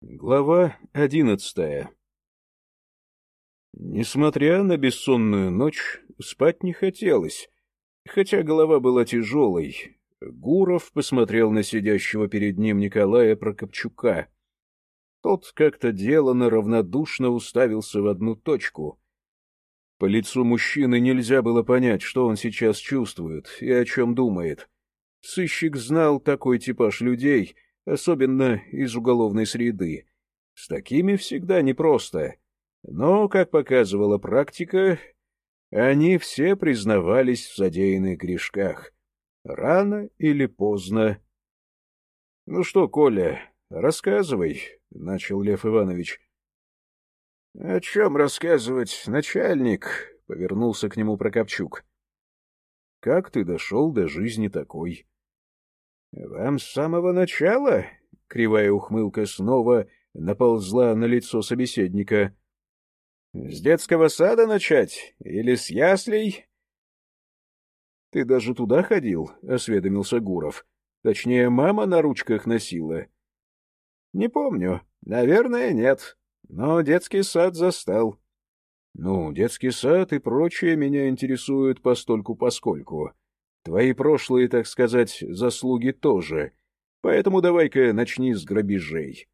Глава одиннадцатая Несмотря на бессонную ночь, спать не хотелось, хотя голова была тяжелой. Гуров посмотрел на сидящего перед ним Николая Прокопчука. Тот как-то деланно равнодушно уставился в одну точку. По лицу мужчины нельзя было понять, что он сейчас чувствует и о чем думает. Сыщик знал такой типаж людей — особенно из уголовной среды. С такими всегда непросто. Но, как показывала практика, они все признавались в задеянных грешках. Рано или поздно. — Ну что, Коля, рассказывай, — начал Лев Иванович. — О чем рассказывать, начальник? — повернулся к нему Прокопчук. — Как ты дошел до жизни такой? — Вам с самого начала? — кривая ухмылка снова наползла на лицо собеседника. — С детского сада начать? Или с яслей? — Ты даже туда ходил? — осведомился Гуров. — Точнее, мама на ручках носила. — Не помню. Наверное, нет. Но детский сад застал. — Ну, детский сад и прочее меня интересуют постольку-поскольку. Твои прошлые, так сказать, заслуги тоже. Поэтому давай-ка начни с грабежей.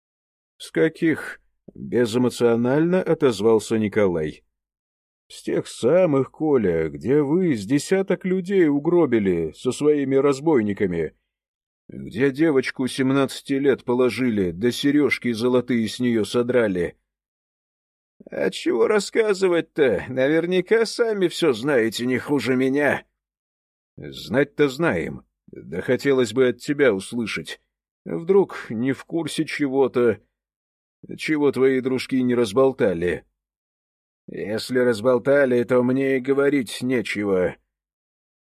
— С каких? — безэмоционально отозвался Николай. — С тех самых, Коля, где вы с десяток людей угробили со своими разбойниками, где девочку семнадцати лет положили, да сережки золотые с нее содрали. — А чего рассказывать-то? Наверняка сами все знаете не хуже меня. Знать-то знаем. Да хотелось бы от тебя услышать. Вдруг не в курсе чего-то, чего твои дружки не разболтали. Если разболтали, то мне и говорить нечего.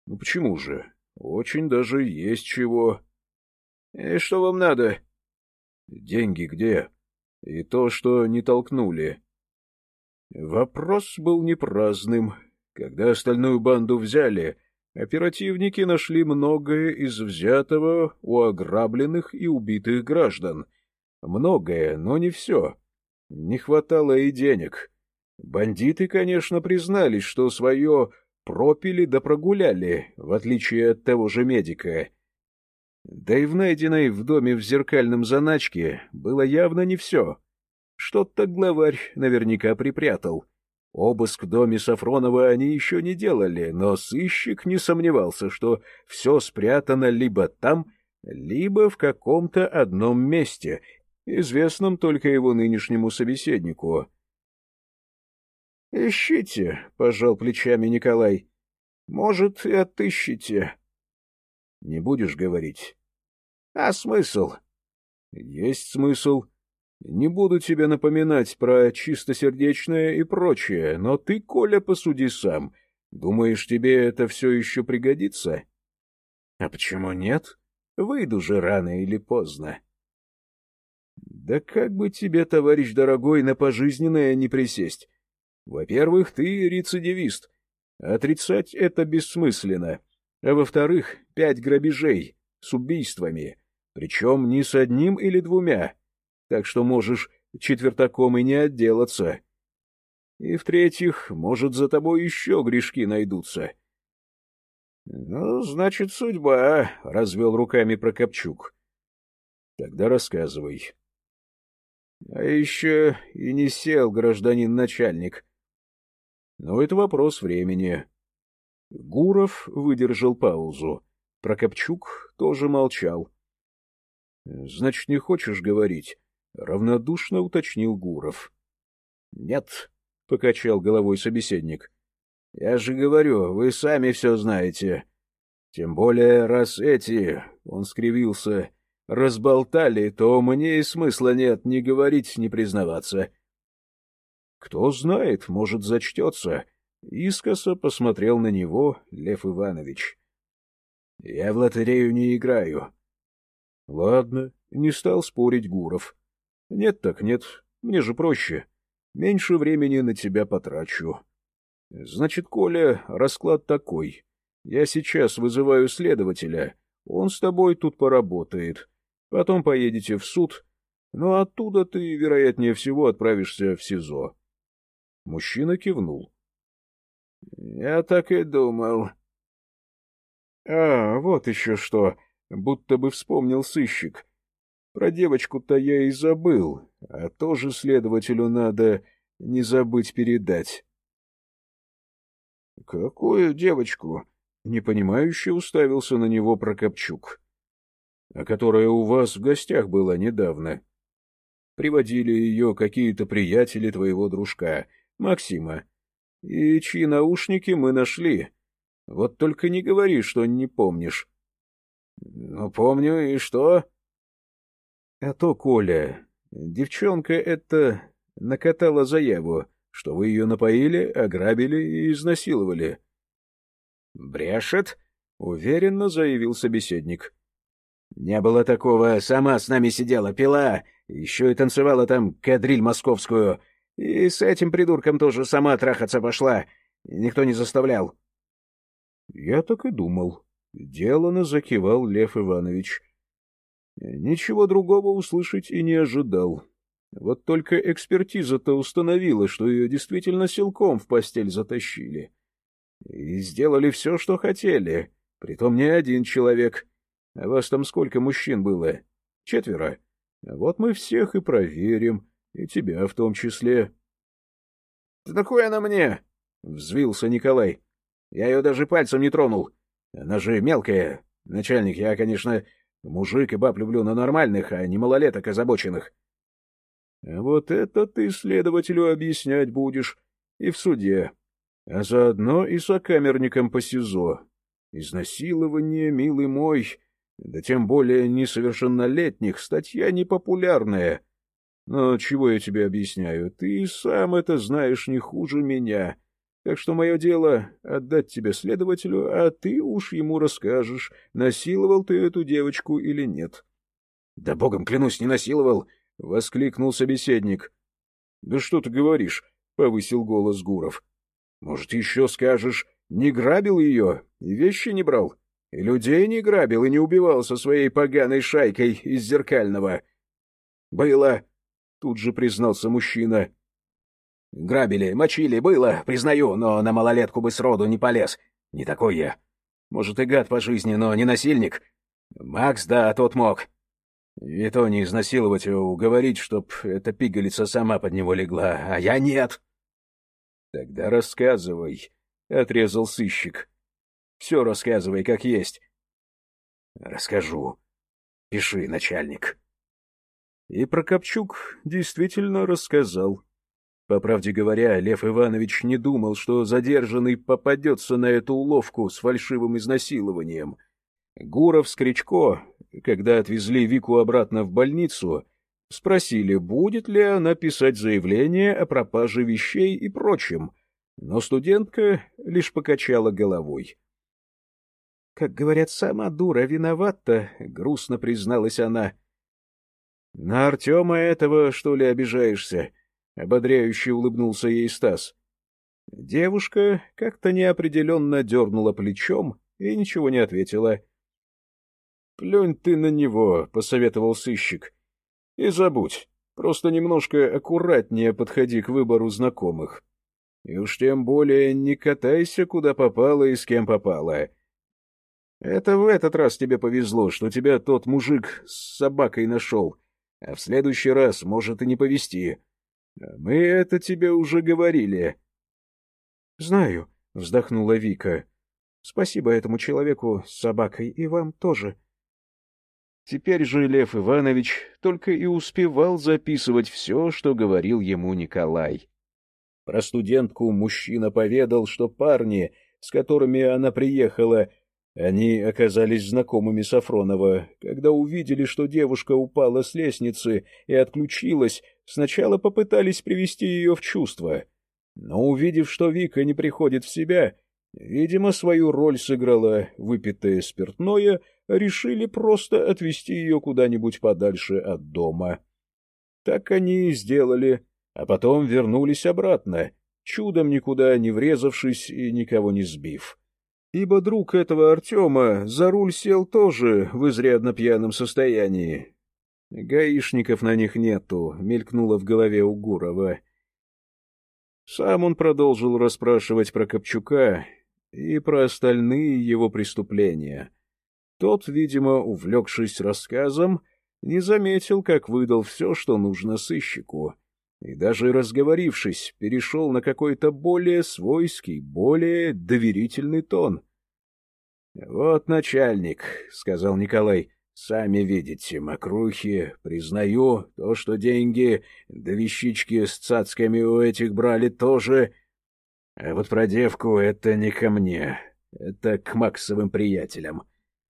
Ну почему же? Очень даже есть чего. И что вам надо? Деньги где? И то, что не толкнули. Вопрос был не праздным. Когда остальную банду взяли, Оперативники нашли многое из взятого у ограбленных и убитых граждан. Многое, но не все. Не хватало и денег. Бандиты, конечно, признались, что свое пропили да прогуляли, в отличие от того же медика. Да и в найденной в доме в зеркальном заначке было явно не все. Что-то главарь наверняка припрятал — Обыск в доме Сафронова они еще не делали, но сыщик не сомневался, что все спрятано либо там, либо в каком-то одном месте, известном только его нынешнему собеседнику. — Ищите, — пожал плечами Николай. — Может, и отыщите. — Не будешь говорить? — А смысл? — Есть смысл. — не буду тебе напоминать про чистосердечное и прочее, но ты, Коля, посуди сам. Думаешь, тебе это все еще пригодится? А почему нет? Выйду же рано или поздно. Да как бы тебе, товарищ дорогой, на пожизненное не присесть? Во-первых, ты рецидивист. Отрицать это бессмысленно. А во-вторых, пять грабежей с убийствами. Причем не с одним или двумя, так что можешь четвертаком и не отделаться. И в-третьих, может, за тобой еще грешки найдутся. — Ну, значит, судьба, — развел руками Прокопчук. — Тогда рассказывай. — А еще и не сел гражданин начальник. — Но это вопрос времени. Гуров выдержал паузу. Прокопчук тоже молчал. — Значит, не хочешь говорить? — равнодушно уточнил Гуров. — Нет, — покачал головой собеседник. — Я же говорю, вы сами все знаете. Тем более, раз эти, — он скривился, — разболтали, то мне и смысла нет ни говорить, ни признаваться. — Кто знает, может, зачтется. Искоса посмотрел на него Лев Иванович. — Я в лотерею не играю. — Ладно, не стал спорить Гуров. Нет так нет, мне же проще. Меньше времени на тебя потрачу. Значит, Коля, расклад такой. Я сейчас вызываю следователя, он с тобой тут поработает. Потом поедете в суд, но оттуда ты, вероятнее всего, отправишься в СИЗО. Мужчина кивнул. — Я так и думал. — А, вот еще что, будто бы вспомнил сыщик. Про девочку-то я и забыл, а тоже следователю надо не забыть передать. — Какую девочку? — непонимающе уставился на него Прокопчук. — А которая у вас в гостях была недавно. Приводили ее какие-то приятели твоего дружка, Максима. И чьи наушники мы нашли. Вот только не говори, что не помнишь. — Ну, помню, и что? — А то, Коля, девчонка эта накатала заяву, что вы ее напоили, ограбили и изнасиловали. — Брешет? — уверенно заявил собеседник. — Не было такого, сама с нами сидела, пила, еще и танцевала там кадриль московскую, и с этим придурком тоже сама трахаться пошла, никто не заставлял. — Я так и думал. Делано закивал Лев Иванович. Ничего другого услышать и не ожидал. Вот только экспертиза-то установила, что ее действительно силком в постель затащили. И сделали все, что хотели. Притом не один человек. А вас там сколько мужчин было? Четверо. Вот мы всех и проверим, и тебя в том числе. — Да нахуй она мне? — взвился Николай. — Я ее даже пальцем не тронул. Она же мелкая. Начальник, я, конечно, мужик и баб люблю, но нормальных, а не малолеток озабоченных. — Вот это ты следователю объяснять будешь и в суде, а заодно и сокамерникам по СИЗО. Изнасилование, милый мой, да тем более несовершеннолетних, статья непопулярная. Но чего я тебе объясняю, ты сам это знаешь не хуже меня. Так что мое дело — отдать тебя следователю, а ты уж ему расскажешь, насиловал ты эту девочку или нет. — Да богом клянусь, не насиловал! — воскликнул собеседник. — Да что ты говоришь? — повысил голос Гуров. — Может, еще скажешь, не грабил ее и вещи не брал? И людей не грабил и не убивал со своей поганой шайкой из зеркального? — Было, — тут же признался мужчина. — Грабили, мочили, было, признаю, но на малолетку бы сроду не полез. Не такой я. Может, и гад по жизни, но не насильник. Макс, да, тот мог. И то не изнасиловать, а уговорить, чтоб эта пигалица сама под него легла, а я нет. — Тогда рассказывай, — отрезал сыщик. — Все рассказывай, как есть. — Расскажу. Пиши, начальник. И Прокопчук действительно рассказал. По правде говоря, Лев Иванович не думал, что задержанный попадется на эту уловку с фальшивым изнасилованием. Гуров с Кричко, когда отвезли Вику обратно в больницу, спросили, будет ли она писать заявление о пропаже вещей и прочем, но студентка лишь покачала головой. — Как говорят, сама дура виновата, — грустно призналась она. — на Артема этого, что ли, обижаешься? — ободряюще улыбнулся ей Стас. Девушка как-то неопределенно дернула плечом и ничего не ответила. — Плюнь ты на него, — посоветовал сыщик. — И забудь. Просто немножко аккуратнее подходи к выбору знакомых. И уж тем более не катайся, куда попало и с кем попало. Это в этот раз тебе повезло, что тебя тот мужик с собакой нашел, а в следующий раз может и не повезти. Мы это тебе уже говорили. — Знаю, — вздохнула Вика. — Спасибо этому человеку с собакой и вам тоже. Теперь же Лев Иванович только и успевал записывать все, что говорил ему Николай. Про студентку мужчина поведал, что парни, с которыми она приехала, они оказались знакомыми Сафронова. Когда увидели, что девушка упала с лестницы и отключилась, сначала попытались привести ее в чувство. Но увидев, что Вика не приходит в себя, видимо, свою роль сыграла выпитое спиртное, решили просто отвезти ее куда-нибудь подальше от дома. Так они и сделали, а потом вернулись обратно, чудом никуда не врезавшись и никого не сбив ибо друг этого Артема за руль сел тоже в изрядно пьяном состоянии. Гаишников на них нету, мелькнуло в голове у Гурова. Сам он продолжил расспрашивать про Копчука и про остальные его преступления. Тот, видимо, увлекшись рассказом, не заметил, как выдал все, что нужно сыщику, и даже разговорившись, перешел на какой-то более свойский, более доверительный тон. — Вот начальник, — сказал Николай, Сами видите, мокрухи, признаю, то, что деньги да вещички с цацками у этих брали тоже. А вот про девку это не ко мне, это к Максовым приятелям.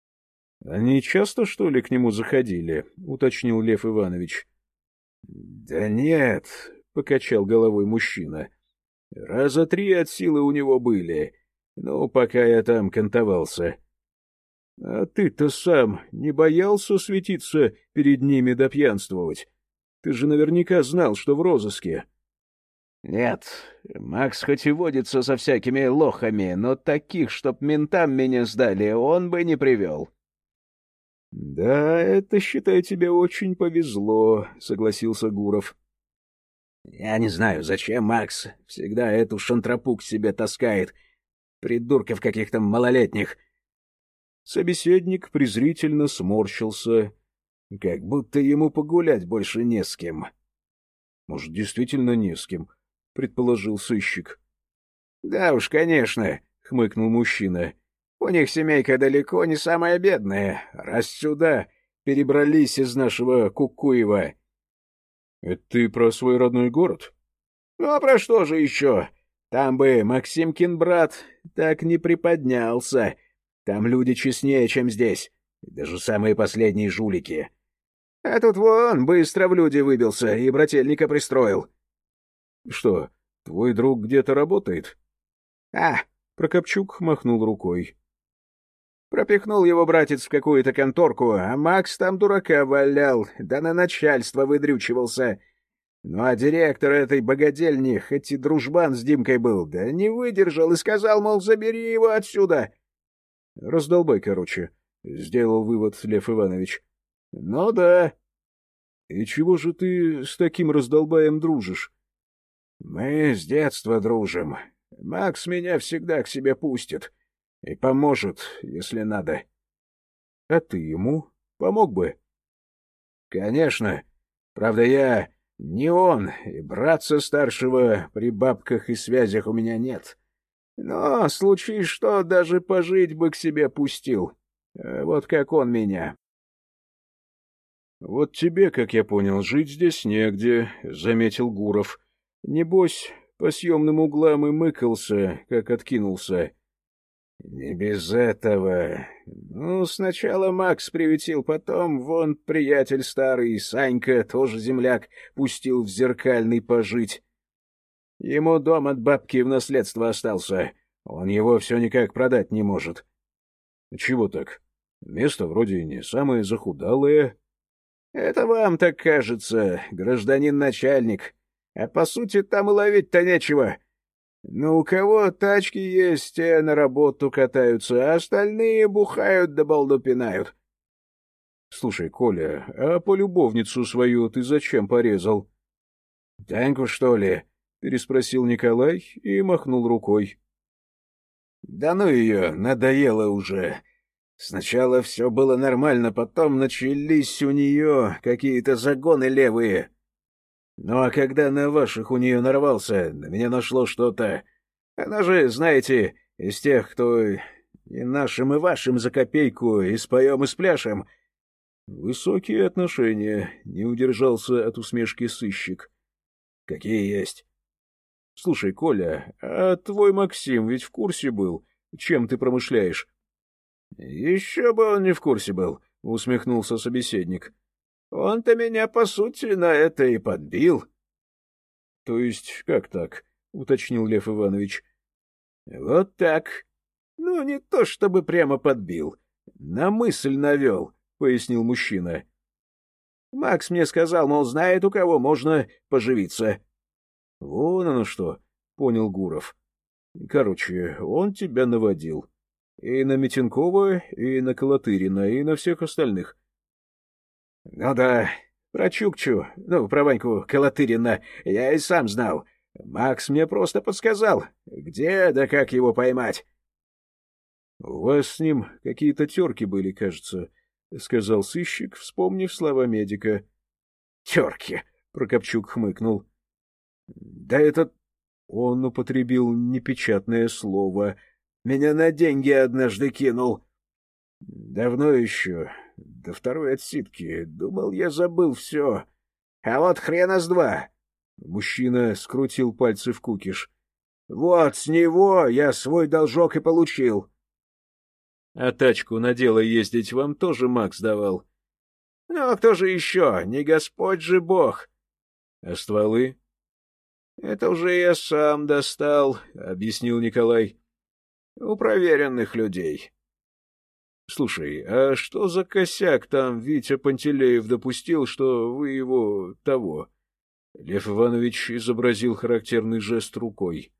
— Они часто, что ли, к нему заходили? — уточнил Лев Иванович. — Да нет, — покачал головой мужчина. — Раза три от силы у него были, ну, пока я там кантовался. —— А ты-то сам не боялся светиться перед ними да пьянствовать? Ты же наверняка знал, что в розыске. — Нет, Макс хоть и водится со всякими лохами, но таких, чтоб ментам меня сдали, он бы не привел. — Да, это, считай, тебе очень повезло, — согласился Гуров. — Я не знаю, зачем Макс всегда эту шантропу к себе таскает. Придурков каких-то малолетних — Собеседник презрительно сморщился, как будто ему погулять больше не с кем. — Может, действительно не с кем, — предположил сыщик. — Да уж, конечно, — хмыкнул мужчина. — У них семейка далеко не самая бедная, раз сюда перебрались из нашего Кукуева. — Это ты про свой родной город? — Ну, а про что же еще? Там бы Максимкин брат так не приподнялся, — там люди честнее, чем здесь. Даже самые последние жулики. А тут вон быстро в люди выбился и брательника пристроил. — Что, твой друг где-то работает? — А, — Прокопчук махнул рукой. Пропихнул его братец в какую-то конторку, а Макс там дурака валял, да на начальство выдрючивался. Ну а директор этой богадельни, хоть и дружбан с Димкой был, да не выдержал и сказал, мол, забери его отсюда. — Раздолбай, короче, — сделал вывод Лев Иванович. — Ну да. — И чего же ты с таким раздолбаем дружишь? — Мы с детства дружим. Макс меня всегда к себе пустит и поможет, если надо. — А ты ему помог бы? — Конечно. Правда, я не он, и братца старшего при бабках и связях у меня нет. Но, случай что, даже пожить бы к себе пустил. Э, вот как он меня. — Вот тебе, как я понял, жить здесь негде, — заметил Гуров. Небось, по съемным углам и мыкался, как откинулся. — Не без этого. Ну, сначала Макс приветил, потом вон приятель старый, Санька, тоже земляк, пустил в зеркальный пожить. Ему дом от бабки в наследство остался. Он его все никак продать не может. — Чего так? Место вроде не самое захудалое. — Это вам так кажется, гражданин начальник. А по сути там и ловить-то нечего. Ну, у кого тачки есть, те на работу катаются, а остальные бухают да балду пинают. — Слушай, Коля, а полюбовницу свою ты зачем порезал? — Таньку, что ли? — переспросил Николай и махнул рукой. — Да ну ее, надоело уже. Сначала все было нормально, потом начались у нее какие-то загоны левые. Ну а когда на ваших у нее нарвался, на меня нашло что-то. Она же, знаете, из тех, кто и нашим, и вашим за копейку, и споем, и спляшем. Высокие отношения, не удержался от усмешки сыщик. Какие есть. — Слушай, Коля, а твой Максим ведь в курсе был, чем ты промышляешь? — Еще бы он не в курсе был, — усмехнулся собеседник. — Он-то меня, по сути, на это и подбил. — То есть как так? — уточнил Лев Иванович. — Вот так. Ну, не то чтобы прямо подбил. На мысль навел, — пояснил мужчина. — Макс мне сказал, мол, знает, у кого можно поживиться. — Вон оно что, — понял Гуров. — Короче, он тебя наводил. И на Митинкова, и на Колотырина, и на всех остальных. — Ну да, про Чукчу, ну, про Ваньку Колотырина, я и сам знал. Макс мне просто подсказал, где да как его поймать. — У вас с ним какие-то терки были, кажется, — сказал сыщик, вспомнив слова медика. — Терки, — Прокопчук хмыкнул. — Да этот... Он употребил непечатное слово. Меня на деньги однажды кинул. Давно еще, до второй отсидки. Думал, я забыл все. А вот хрена с два. Мужчина скрутил пальцы в кукиш. Вот с него я свой должок и получил. — А тачку на дело ездить вам тоже Макс давал? — Ну, а кто же еще? Не Господь же Бог. — А стволы? — Это уже я сам достал, — объяснил Николай. — У проверенных людей. — Слушай, а что за косяк там Витя Пантелеев допустил, что вы его того? Лев Иванович изобразил характерный жест рукой.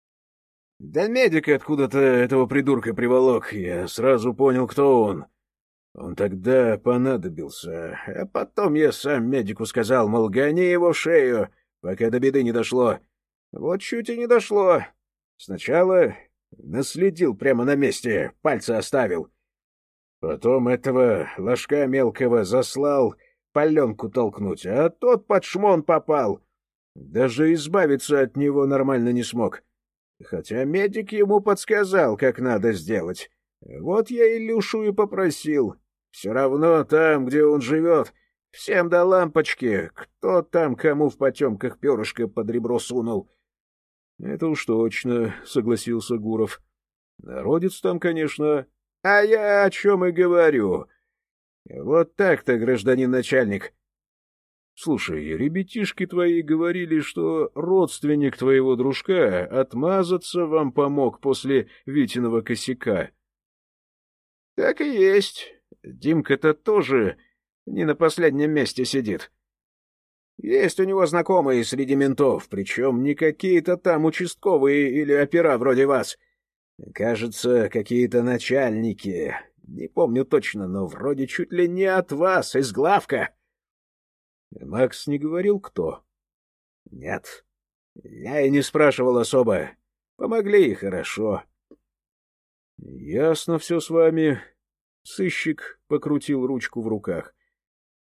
— Да медик откуда-то этого придурка приволок, я сразу понял, кто он. Он тогда понадобился, а потом я сам медику сказал, мол, гони его в шею, пока до беды не дошло. Вот чуть и не дошло. Сначала наследил прямо на месте, пальцы оставил. Потом этого ложка мелкого заслал паленку толкнуть, а тот под шмон попал. Даже избавиться от него нормально не смог. Хотя медик ему подсказал, как надо сделать. Вот я Илюшу и попросил. Все равно там, где он живет, всем до лампочки. Кто там кому в потемках перышко под ребро сунул? — Это уж точно, — согласился Гуров. — Народец там, конечно. — А я о чем и говорю. Вот так-то, гражданин начальник. Слушай, ребятишки твои говорили, что родственник твоего дружка отмазаться вам помог после Витиного косяка. Так и есть. Димка-то тоже не на последнем месте сидит. Есть у него знакомые среди ментов, причем не какие-то там участковые или опера вроде вас. Кажется, какие-то начальники. Не помню точно, но вроде чуть ли не от вас, из главка. Макс не говорил, кто? Нет. Я и не спрашивал особо. Помогли и хорошо. Ясно все с вами. Сыщик покрутил ручку в руках.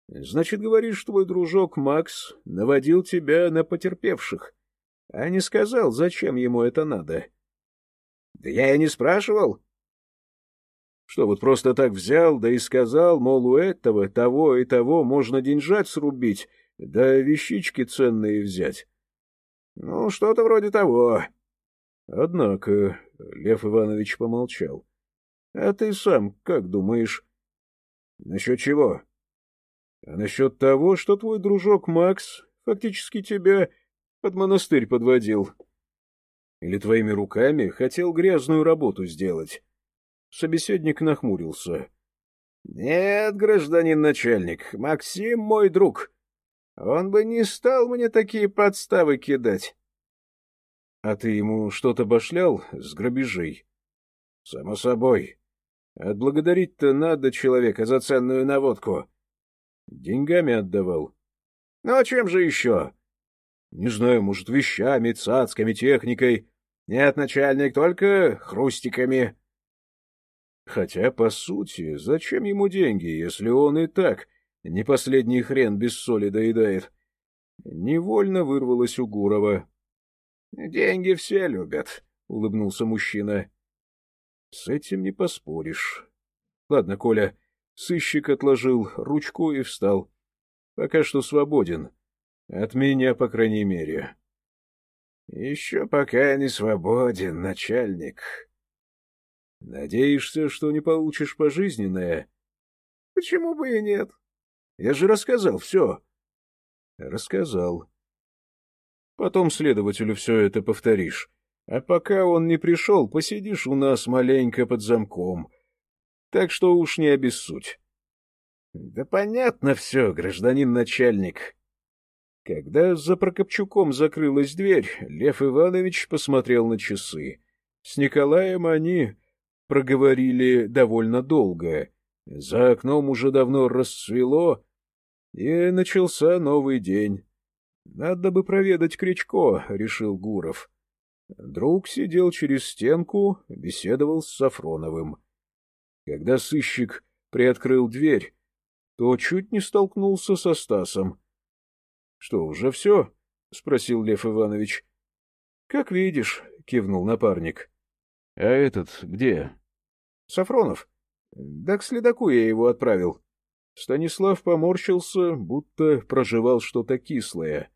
Значит, говоришь, твой дружок Макс наводил тебя на потерпевших, а не сказал, зачем ему это надо. Да я и не спрашивал. Что, вот просто так взял, да и сказал, мол, у этого, того и того можно деньжат срубить, да вещички ценные взять? Ну, что-то вроде того. Однако, Лев Иванович помолчал. А ты сам как думаешь? Насчет чего? А насчет того, что твой дружок Макс фактически тебя под монастырь подводил. Или твоими руками хотел грязную работу сделать. Собеседник нахмурился. — Нет, гражданин начальник, Максим мой друг. Он бы не стал мне такие подставы кидать. — А ты ему что-то башлял с грабежей? — Само собой. Отблагодарить-то надо человека за ценную наводку. — Деньгами отдавал? — Ну, а чем же еще? — Не знаю, может, вещами, цацками, техникой. — Нет, начальник, только хрустиками. Хотя, по сути, зачем ему деньги, если он и так не последний хрен без соли доедает? Невольно вырвалось у Гурова. — Деньги все любят, — улыбнулся мужчина. — С этим не поспоришь. Ладно, Коля, сыщик отложил ручку и встал. Пока что свободен. От меня, по крайней мере. — Еще пока не свободен, начальник, Надеешься, что не получишь пожизненное? Почему бы и нет? Я же рассказал все. Рассказал. Потом следователю все это повторишь. А пока он не пришел, посидишь у нас маленько под замком. Так что уж не обессудь. Да понятно все, гражданин начальник. Когда за Прокопчуком закрылась дверь, Лев Иванович посмотрел на часы. С Николаем они проговорили довольно долго, За окном уже давно расцвело, и начался новый день. Надо бы проведать Кричко, — решил Гуров. Друг сидел через стенку, беседовал с Сафроновым. Когда сыщик приоткрыл дверь, то чуть не столкнулся со Стасом. — Что, уже все? — спросил Лев Иванович. — Как видишь, — кивнул напарник. — А этот где? — Сафронов. Да к следаку я его отправил. Станислав поморщился, будто проживал что-то кислое.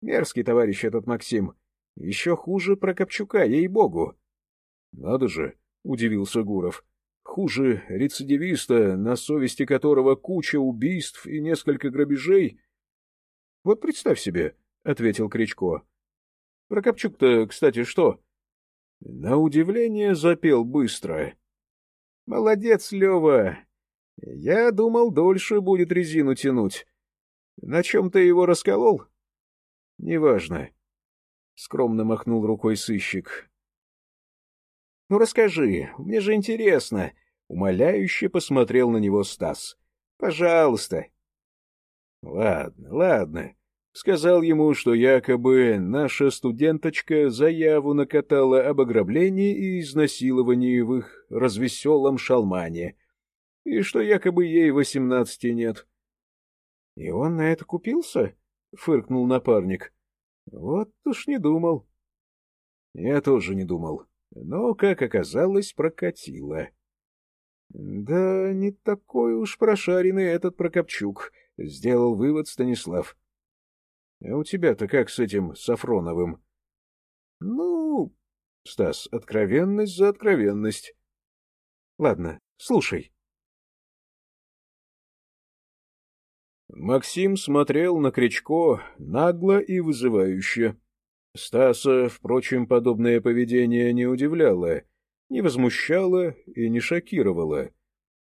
Мерзкий товарищ этот Максим. Еще хуже Прокопчука, ей-богу. — Надо же, — удивился Гуров. — Хуже рецидивиста, на совести которого куча убийств и несколько грабежей. — Вот представь себе, — ответил Кричко. — Прокопчук-то, кстати, что? На удивление запел быстро. — Молодец, Лева. Я думал, дольше будет резину тянуть. На чем ты его расколол? — Неважно. — скромно махнул рукой сыщик. — Ну, расскажи, мне же интересно. Умоляюще посмотрел на него Стас. — Пожалуйста. — Ладно, ладно. Сказал ему, что якобы наша студенточка заяву накатала об ограблении и изнасиловании в их развеселом шалмане, и что якобы ей восемнадцати нет. — И он на это купился? — фыркнул напарник. — Вот уж не думал. — Я тоже не думал, но, как оказалось, прокатило. — Да не такой уж прошаренный этот Прокопчук, — сделал вывод Станислав. — а у тебя-то как с этим Сафроновым? — Ну, Стас, откровенность за откровенность. — Ладно, слушай. Максим смотрел на Кричко нагло и вызывающе. Стаса, впрочем, подобное поведение не удивляло, не возмущало и не шокировало.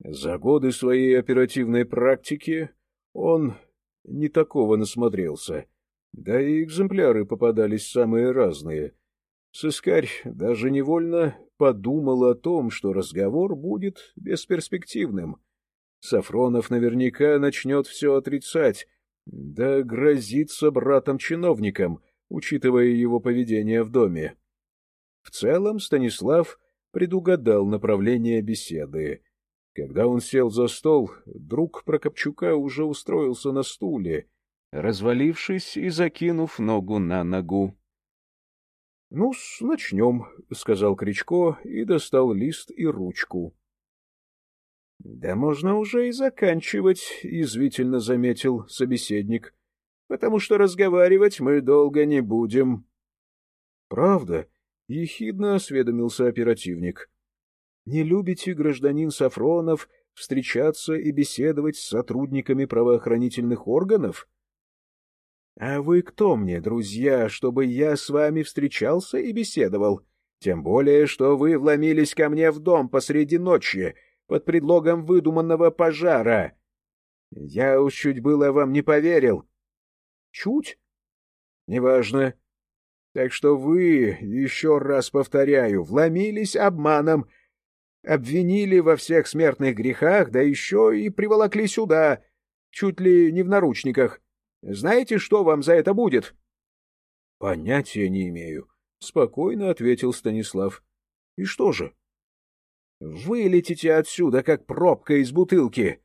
За годы своей оперативной практики он не такого насмотрелся. Да и экземпляры попадались самые разные. Сыскарь даже невольно подумал о том, что разговор будет бесперспективным. Сафронов наверняка начнет все отрицать, да грозится братом-чиновником, учитывая его поведение в доме. В целом Станислав предугадал направление беседы. Когда он сел за стол, друг Прокопчука уже устроился на стуле, развалившись и закинув ногу на ногу. — Ну, начнем, — сказал Кричко и достал лист и ручку. — Да можно уже и заканчивать, — язвительно заметил собеседник, — потому что разговаривать мы долго не будем. — Правда? — ехидно осведомился оперативник. — Не любите, гражданин Сафронов, встречаться и беседовать с сотрудниками правоохранительных органов? —— А вы кто мне, друзья, чтобы я с вами встречался и беседовал? Тем более, что вы вломились ко мне в дом посреди ночи под предлогом выдуманного пожара. Я уж чуть было вам не поверил. — Чуть? — Неважно. Так что вы, еще раз повторяю, вломились обманом, обвинили во всех смертных грехах, да еще и приволокли сюда, чуть ли не в наручниках. Знаете, что вам за это будет? — Понятия не имею, — спокойно ответил Станислав. — И что же? — Вылетите отсюда, как пробка из бутылки.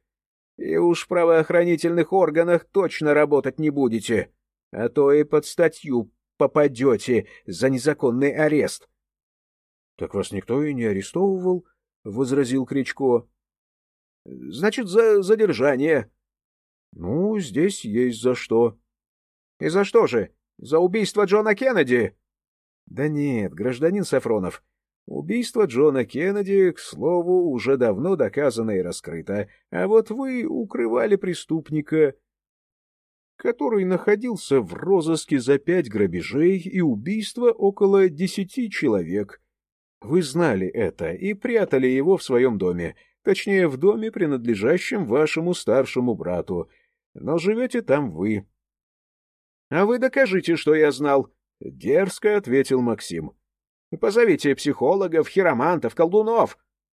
И уж в правоохранительных органах точно работать не будете, а то и под статью попадете за незаконный арест. — Так вас никто и не арестовывал, — возразил Кричко. — Значит, за задержание. Ну, здесь есть за что. — И за что же? За убийство Джона Кеннеди? — Да нет, гражданин Сафронов. Убийство Джона Кеннеди, к слову, уже давно доказано и раскрыто, а вот вы укрывали преступника, который находился в розыске за пять грабежей и убийства около десяти человек. Вы знали это и прятали его в своем доме, точнее, в доме, принадлежащем вашему старшему брату, но живете там вы. — А вы докажите, что я знал, — дерзко ответил Максим. — Позовите психологов, хиромантов, колдунов.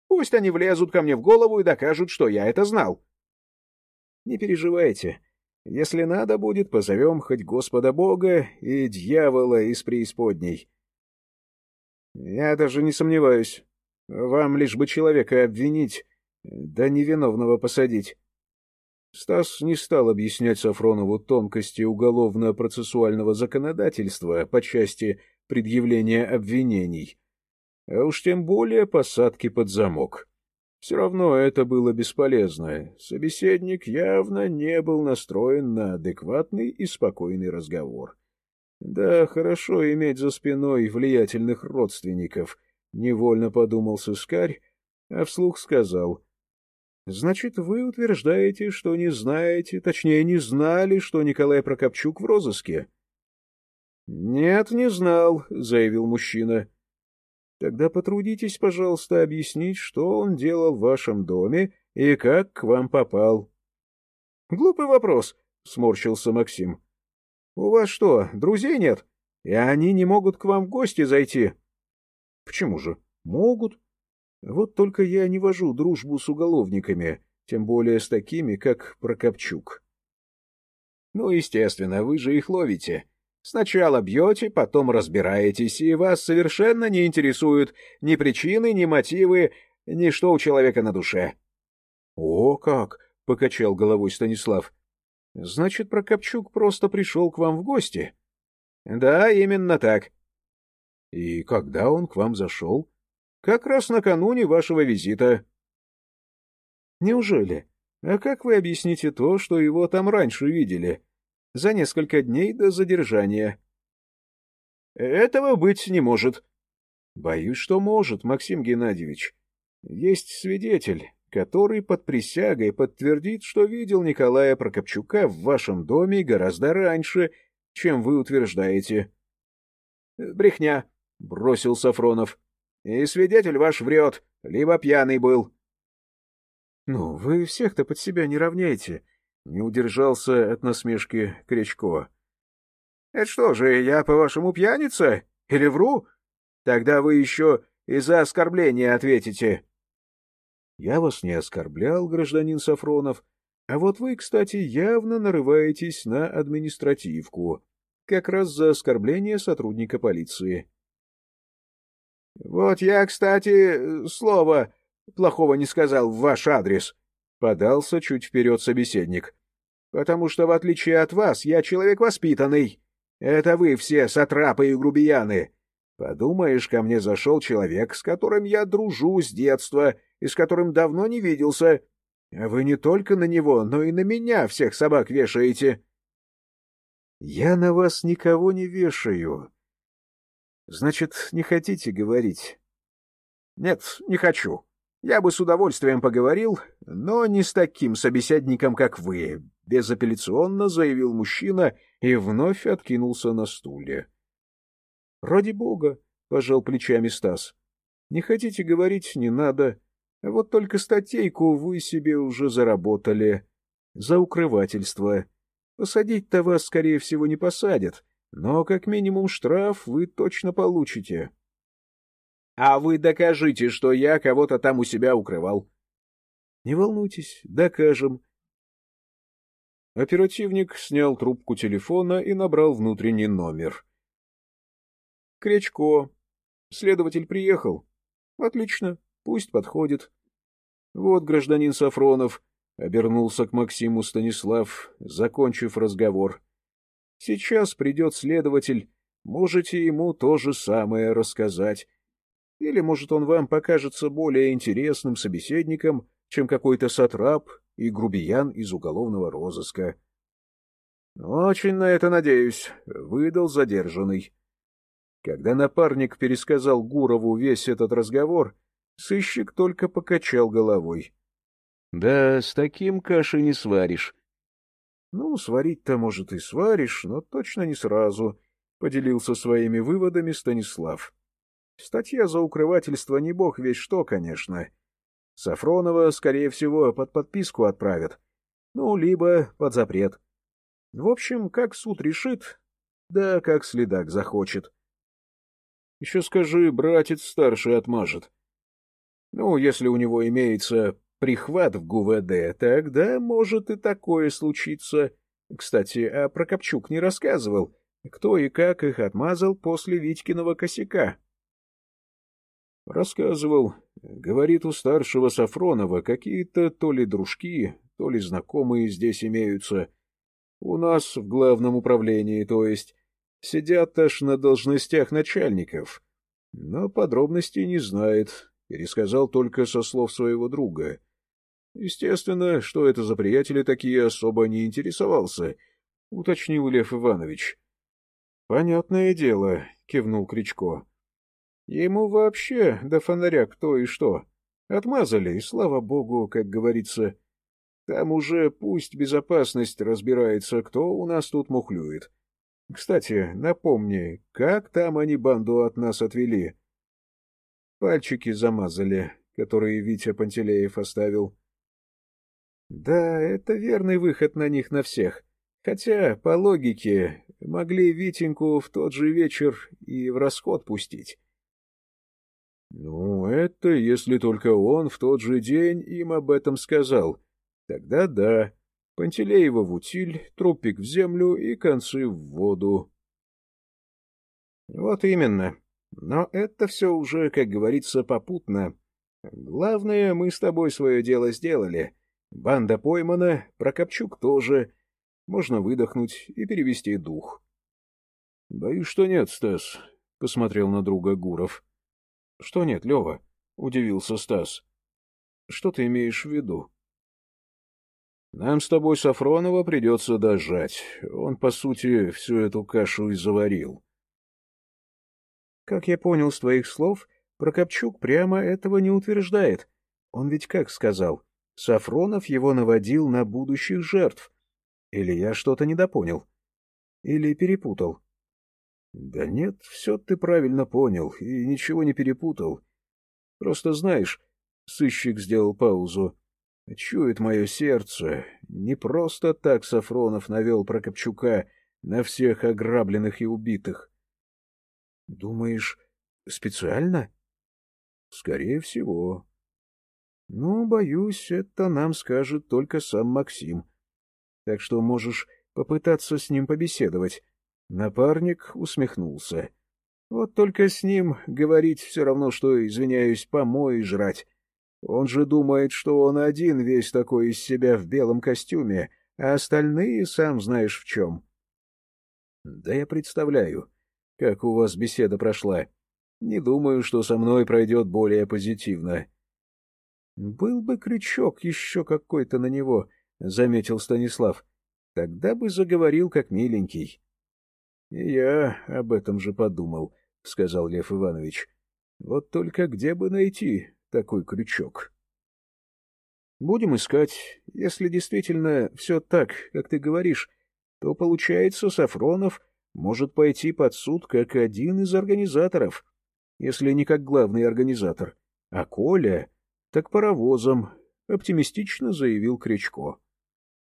Пусть они влезут ко мне в голову и докажут, что я это знал. — Не переживайте. Если надо будет, позовем хоть Господа Бога и дьявола из преисподней. — Я даже не сомневаюсь. Вам лишь бы человека обвинить, да невиновного посадить. Стас не стал объяснять Сафронову тонкости уголовно-процессуального законодательства по части предъявления обвинений, а уж тем более посадки под замок. Все равно это было бесполезно. Собеседник явно не был настроен на адекватный и спокойный разговор. Да, хорошо иметь за спиной влиятельных родственников, — невольно подумал сыскарь, а вслух сказал — Значит, вы утверждаете, что не знаете, точнее, не знали, что Николай Прокопчук в розыске? — Нет, не знал, — заявил мужчина. — Тогда потрудитесь, пожалуйста, объяснить, что он делал в вашем доме и как к вам попал. — Глупый вопрос, — сморщился Максим. — У вас что, друзей нет? И они не могут к вам в гости зайти? — Почему же? Могут. Вот только я не вожу дружбу с уголовниками, тем более с такими, как Прокопчук. Ну, естественно, вы же их ловите. Сначала бьете, потом разбираетесь, и вас совершенно не интересуют ни причины, ни мотивы, ни что у человека на душе. — О, как! — покачал головой Станислав. — Значит, Прокопчук просто пришел к вам в гости? — Да, именно так. — И когда он к вам зашел? Как раз накануне вашего визита. Неужели? А как вы объясните то, что его там раньше видели? За несколько дней до задержания. Этого быть не может. Боюсь, что может, Максим Геннадьевич. Есть свидетель, который под присягой подтвердит, что видел Николая Прокопчука в вашем доме гораздо раньше, чем вы утверждаете. — Брехня, — бросил Сафронов. И свидетель ваш врет, либо пьяный был. — Ну, вы всех-то под себя не равняете, — не удержался от насмешки Кречко. — Это что же, я, по-вашему, пьяница? Или вру? Тогда вы еще и за оскорбление ответите. — Я вас не оскорблял, гражданин Сафронов, а вот вы, кстати, явно нарываетесь на административку, как раз за оскорбление сотрудника полиции. — Вот я, кстати, слова плохого не сказал в ваш адрес, — подался чуть вперед собеседник. — Потому что, в отличие от вас, я человек воспитанный. Это вы все сатрапы и грубияны. Подумаешь, ко мне зашел человек, с которым я дружу с детства и с которым давно не виделся. Вы не только на него, но и на меня всех собак вешаете. — Я на вас никого не вешаю, Значит, не хотите говорить? Нет, не хочу. Я бы с удовольствием поговорил, но не с таким собеседником, как вы, безапелляционно заявил мужчина и вновь откинулся на стуле. Ради бога, пожал плечами Стас. Не хотите говорить, не надо. Вот только статейку вы себе уже заработали. За укрывательство. Посадить-то вас, скорее всего, не посадят, но как минимум штраф вы точно получите. — А вы докажите, что я кого-то там у себя укрывал. — Не волнуйтесь, докажем. Оперативник снял трубку телефона и набрал внутренний номер. — Кречко. Следователь приехал. — Отлично, пусть подходит. — Вот, гражданин Сафронов, — обернулся к Максиму Станислав, закончив разговор. — Сейчас придет следователь, можете ему то же самое рассказать. Или, может, он вам покажется более интересным собеседником, чем какой-то сатрап и грубиян из уголовного розыска. — Очень на это надеюсь, — выдал задержанный. Когда напарник пересказал Гурову весь этот разговор, сыщик только покачал головой. — Да, с таким каши не сваришь. — Ну, сварить-то, может, и сваришь, но точно не сразу, — поделился своими выводами Станислав. Статья за укрывательство не бог весь что, конечно. Сафронова, скорее всего, под подписку отправят. Ну, либо под запрет. В общем, как суд решит, да как следак захочет. — Еще скажи, братец старший отмажет. Ну, если у него имеется прихват в ГУВД, тогда может и такое случиться. Кстати, а Прокопчук не рассказывал, кто и как их отмазал после Витькиного косяка. Рассказывал. Говорит, у старшего Сафронова какие-то то ли дружки, то ли знакомые здесь имеются. У нас в главном управлении, то есть. Сидят аж на должностях начальников. Но подробностей не знает. Пересказал только со слов своего друга. Естественно, что это за приятели такие, особо не интересовался, — уточнил Лев Иванович. — Понятное дело, — кивнул Кричко. — Ему вообще до фонаря кто и что. Отмазали, и слава богу, как говорится. Там уже пусть безопасность разбирается, кто у нас тут мухлюет. Кстати, напомни, как там они банду от нас отвели? Пальчики замазали, которые Витя Пантелеев оставил. Да, это верный выход на них на всех. Хотя, по логике, могли Витеньку в тот же вечер и в расход пустить. Ну, это если только он в тот же день им об этом сказал. Тогда да. Пантелеева в утиль, трупик в землю и концы в воду. Вот именно. Но это все уже, как говорится, попутно. Главное, мы с тобой свое дело сделали. Банда поймана, Прокопчук тоже. Можно выдохнуть и перевести дух. — Боюсь, что нет, Стас, — посмотрел на друга Гуров. — Что нет, Лева? — удивился Стас. — Что ты имеешь в виду? Нам с тобой Сафронова придется дожать. Он, по сути, всю эту кашу и заварил. Как я понял с твоих слов, Прокопчук прямо этого не утверждает. Он ведь как сказал? Сафронов его наводил на будущих жертв. Или я что-то недопонял? Или перепутал? Да нет, все ты правильно понял и ничего не перепутал. Просто знаешь, сыщик сделал паузу. Чует мое сердце, не просто так Сафронов навел Прокопчука на всех ограбленных и убитых. — Думаешь, специально? — Скорее всего. — Ну, боюсь, это нам скажет только сам Максим. Так что можешь попытаться с ним побеседовать. Напарник усмехнулся. Вот только с ним говорить все равно, что, извиняюсь, помой жрать. Он же думает, что он один весь такой из себя в белом костюме, а остальные сам знаешь в чем. Да я представляю, как у вас беседа прошла. Не думаю, что со мной пройдет более позитивно. Был бы крючок еще какой-то на него, — заметил Станислав. Тогда бы заговорил как миленький. — Я об этом же подумал, — сказал Лев Иванович. — Вот только где бы найти такой крючок. Будем искать. Если действительно все так, как ты говоришь, то, получается, Сафронов может пойти под суд как один из организаторов, если не как главный организатор, а Коля — так паровозом, — оптимистично заявил Кричко.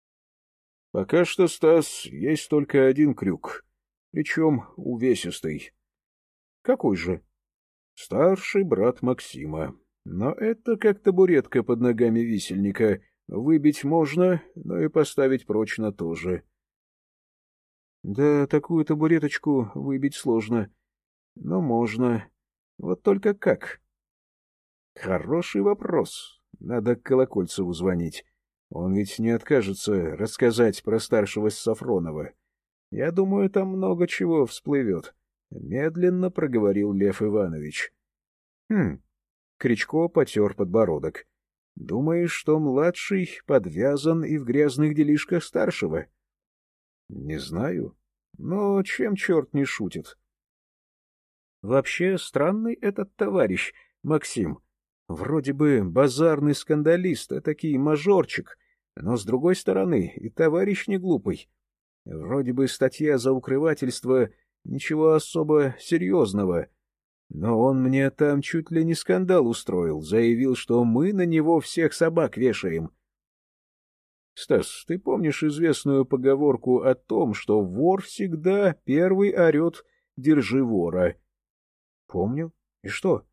— Пока что, Стас, есть только один крюк, причем увесистый. — Какой же? — Старший брат Максима. Но это как табуретка под ногами висельника. Выбить можно, но и поставить прочно тоже. Да, такую табуреточку выбить сложно. Но можно. Вот только как? Хороший вопрос. Надо Колокольцеву звонить. Он ведь не откажется рассказать про старшего Сафронова. Я думаю, там много чего всплывет. Медленно проговорил Лев Иванович. Хм, Кричко потер подбородок. — Думаешь, что младший подвязан и в грязных делишках старшего? — Не знаю. Но чем черт не шутит? — Вообще странный этот товарищ, Максим. Вроде бы базарный скандалист, а такий мажорчик, но, с другой стороны, и товарищ не глупый. Вроде бы статья за укрывательство — ничего особо серьезного — но он мне там чуть ли не скандал устроил, заявил, что мы на него всех собак вешаем. Стас, ты помнишь известную поговорку о том, что вор всегда первый орет «держи вора»? Помню. И что?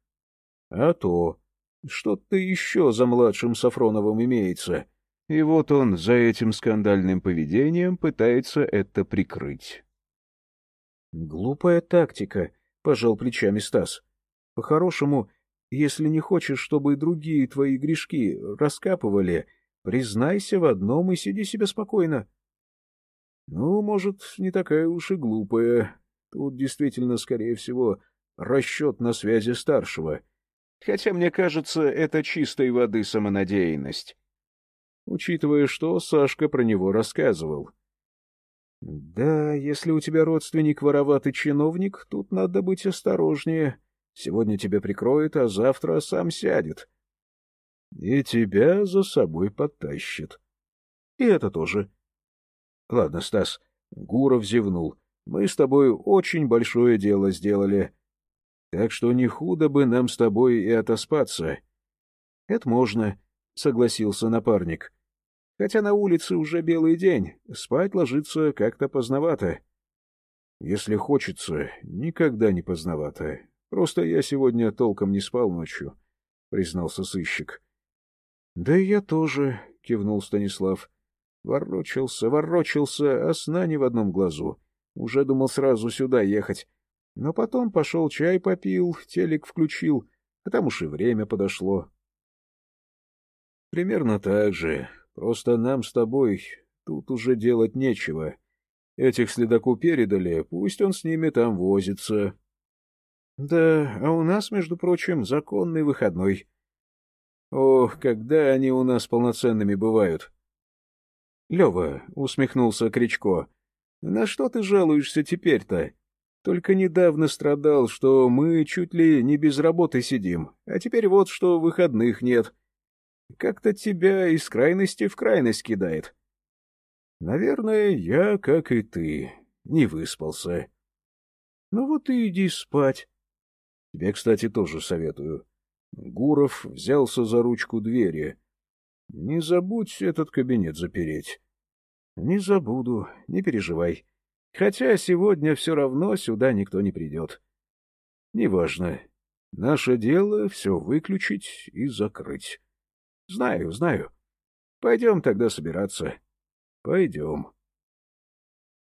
А то. Что-то еще за младшим Сафроновым имеется. И вот он за этим скандальным поведением пытается это прикрыть. «Глупая тактика», — пожал плечами Стас. «По-хорошему, если не хочешь, чтобы и другие твои грешки раскапывали, признайся в одном и сиди себе спокойно». «Ну, может, не такая уж и глупая. Тут действительно, скорее всего, расчет на связи старшего. Хотя, мне кажется, это чистой воды самонадеянность. Учитывая, что Сашка про него рассказывал. Да, если у тебя родственник вороватый чиновник, тут надо быть осторожнее. Сегодня тебя прикроет, а завтра сам сядет. И тебя за собой подтащит. И это тоже. Ладно, Стас, Гуров зевнул. Мы с тобой очень большое дело сделали. Так что не худо бы нам с тобой и отоспаться. — Это можно, — согласился напарник. — Хотя на улице уже белый день, спать ложиться как-то поздновато. — Если хочется, никогда не поздновато. Просто я сегодня толком не спал ночью, — признался сыщик. — Да и я тоже, — кивнул Станислав. Ворочался, ворочался, а сна ни в одном глазу. Уже думал сразу сюда ехать. Но потом пошел чай попил, телек включил, а там уж и время подошло. Примерно так же. Просто нам с тобой тут уже делать нечего. Этих следаку передали, пусть он с ними там возится. Да, а у нас, между прочим, законный выходной. Ох, когда они у нас полноценными бывают. Лева, — усмехнулся Кричко, — на что ты жалуешься теперь-то? Только недавно страдал, что мы чуть ли не без работы сидим, а теперь вот что выходных нет. Как-то тебя из крайности в крайность кидает. Наверное, я, как и ты, не выспался. Ну вот и иди спать. Тебе, кстати, тоже советую. Гуров взялся за ручку двери. Не забудь этот кабинет запереть. Не забуду, не переживай. Хотя сегодня все равно сюда никто не придет. Неважно. Наше дело все выключить и закрыть. Знаю, знаю. Пойдем тогда собираться. Пойдем.